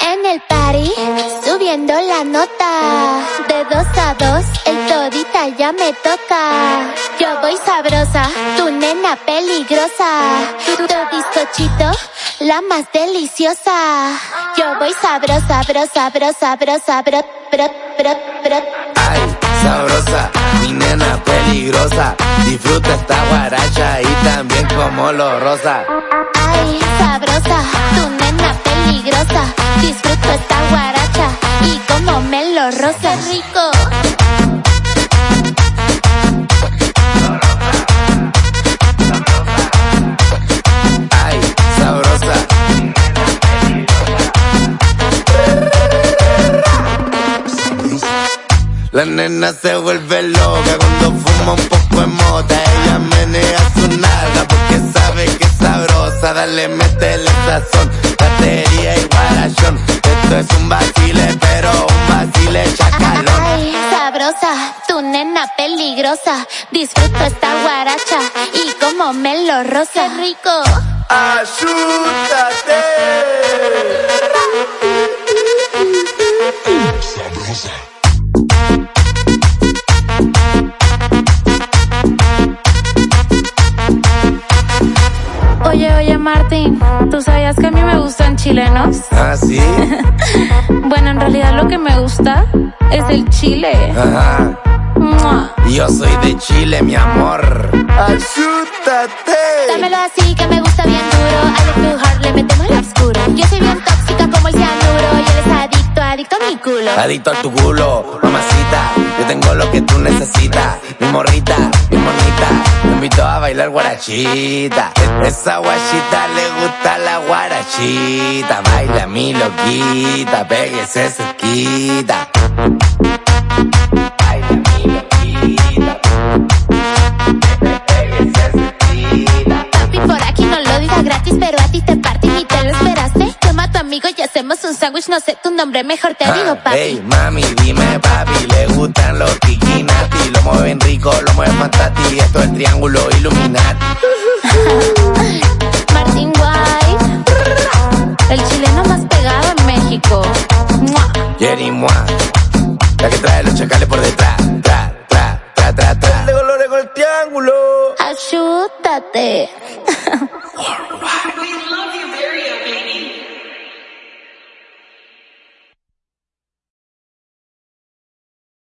En el party, subiendo la nota. De dos a dos, el todita ya me toca. Yo voy sabrosa, tu nena peligrosa. Tu bizcochito, la más deliciosa. Yo voy sabrosa, brosa, brosa, brosa, bro, bro, bro, bro. Ay, sabrosa, mi nena peligrosa. Disfruta esta guaracha y también como lo rosa. Ay, sabrosa, tu nena peligrosa. Disfruto esta guaracha y como me lo rosa. rico. Ay, sabrosa. La nena se vuelve loca cuando fuma un poco de mota. Ella menea su nalga sabrosa. Dale, métele sazón, batería y guarachón. Esto es un vacile, pero un vacile chacalón. Ay, sabrosa, tu nena peligrosa. Disfruto esta guaracha y como me lo rosa. rico. ¡Ayúdate! Oye, Martín, ¿tú sabías que a mí me gustan chilenos? ¿Ah, sí? Bueno, en realidad lo que me gusta es el chile. Ajá. ¡Mua! Yo soy de Chile, mi amor. ¡Ayúdate! Dámelo así que me gusta bien duro. A tu heart le metemos el oscuro. Yo soy Adicto a tu culo, mamacita. Yo tengo lo que tú necesitas. Mi morrita, mi monita. Te invito a bailar guarachita. Esa guachita le gusta la guarachita. Baila mi loquita, pégese cerquita. Un sándwich. No sé tu nombre, mejor te digo, Ah, papi. Ey, mami, dime papi, le gustan los tiquinati, lo mueven rico, lo mueven fantástico, esto es triángulo Illuminati. Martín White, el chileno más pegado en México. ¡Mua! Jerry Moa, la que trae los chacales por detrás, tra, tra, tra, tra, tra. De colores con el triángulo. Ayúdate.